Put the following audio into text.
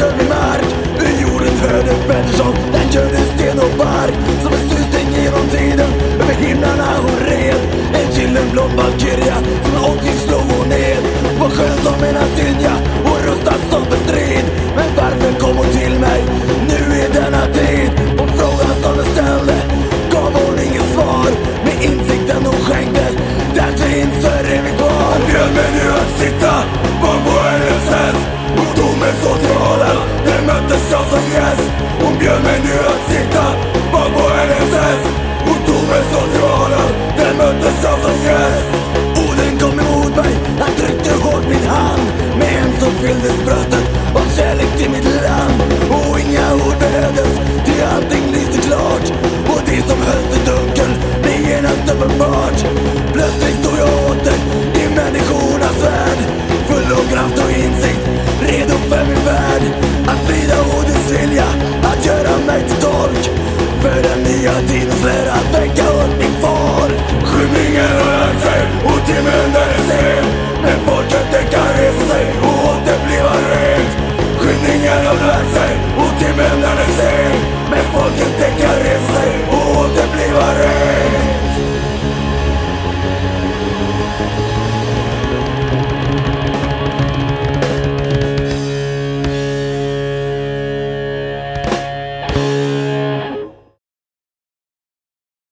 lönnemark Ur jorden föddes Pettersson. den gjorde sten och bark. Som en susning genom tiden, över himlarna hon red. En gyllenblå valkyria, som en åskning slog hon ned. Var skön som en asynja, och rustad som för strid. Men varför kom hon till mig, nu i denna tid? På frågan som jag ställde, gav hon inget svar? Med insikten hon skänkte, där finns för evigt kvar Bjöd mig nu att sitta på vår SS mig från tronen Det möttes jag som gäst. Hon bjöd mig nu att sitta. Bak på hennes häst Hon tog mig från tronen Det möttes jag som gäst. Orden kom emot mig. Han tryckte hårt min hand. Med en som fylldes bröstet av kärlek till mitt land. nya tiden för att väcka upp